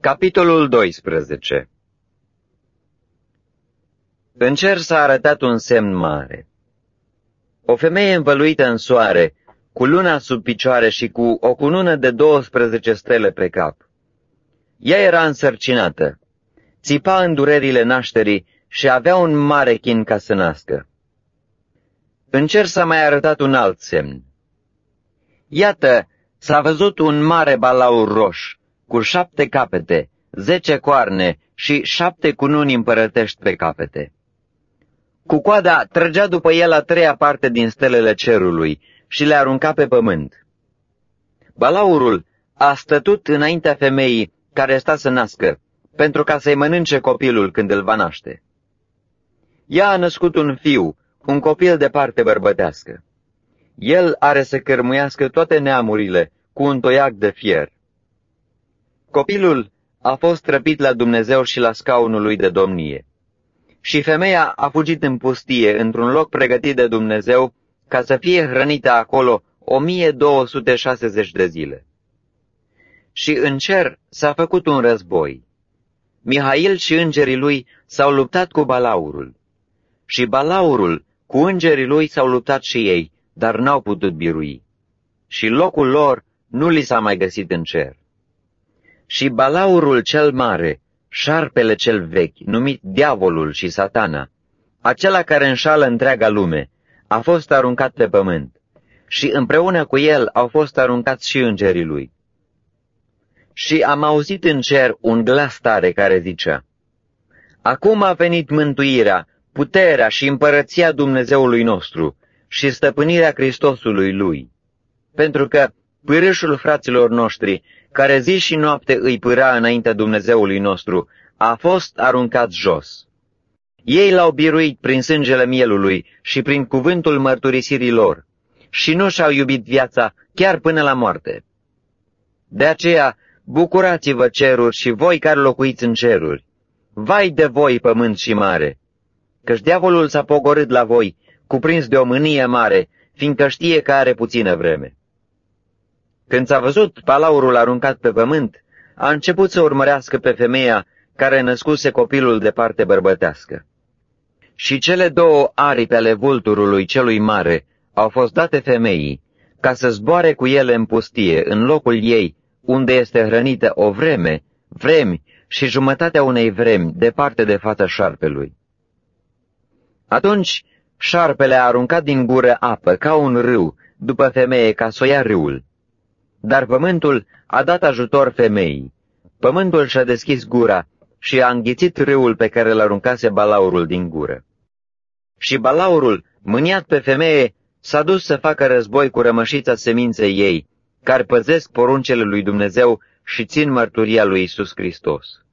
Capitolul 12 În cer s-a arătat un semn mare. O femeie învăluită în soare, cu luna sub picioare și cu o cunună de 12 stele pe cap. Ea era însărcinată, țipa în durerile nașterii și avea un mare chin ca să nască. În cer s-a mai arătat un alt semn. Iată, s-a văzut un mare balaur roș, cu șapte capete, zece coarne și șapte cununi împărătești pe capete. Cu coada trăgea după el a treia parte din stelele cerului și le arunca pe pământ. Balaurul a stătut înaintea femeii care sta să nască, pentru ca să-i mănânce copilul când îl va naște. Ea a născut un fiu, un copil de parte bărbătească. El are să cărmuiască toate neamurile cu un toiac de fier. Copilul a fost trăpit la Dumnezeu și la scaunul lui de domnie. Și femeia a fugit în pustie, într-un loc pregătit de Dumnezeu, ca să fie hrănită acolo 1260 de zile. Și în cer s-a făcut un război. Mihail și îngerii lui s-au luptat cu balaurul. Și balaurul cu îngerii lui s-au luptat și ei, dar n-au putut birui. Și locul lor nu li s-a mai găsit în cer. Și balaurul cel mare, șarpele cel vechi, numit diavolul și satana, acela care înșală întreaga lume, a fost aruncat pe pământ și împreună cu el au fost aruncați și îngerii lui. Și am auzit în cer un glas tare care zicea, Acum a venit mântuirea, puterea și împărăția Dumnezeului nostru și stăpânirea Hristosului Lui, pentru că pârâșul fraților noștri, care zi și noapte îi pâra înaintea Dumnezeului nostru, a fost aruncat jos. Ei l-au biruit prin sângele mielului și prin cuvântul mărturisirii lor și nu și-au iubit viața chiar până la moarte. De aceea, bucurați-vă ceruri și voi care locuiți în ceruri. Vai de voi, pământ și mare! Căci diavolul s-a pogorât la voi, cuprins de o mânie mare, fiindcă știe că are puțină vreme. Când s-a văzut palaurul aruncat pe pământ, a început să urmărească pe femeia care născuse copilul de parte bărbătească. Și cele două aripi ale vulturului celui mare au fost date femeii, ca să zboare cu ele în pustie, în locul ei, unde este hrănită o vreme, vremi și jumătatea unei vremi, departe de fața șarpelui. Atunci șarpele a aruncat din gură apă, ca un râu, după femeie, ca să o ia râul. Dar pământul a dat ajutor femeii. Pământul și-a deschis gura și a înghițit râul pe care l aruncase balaurul din gură. Și balaurul, mâniat pe femeie, s-a dus să facă război cu rămășița seminței ei, care păzesc poruncele lui Dumnezeu și țin mărturia lui Isus Hristos.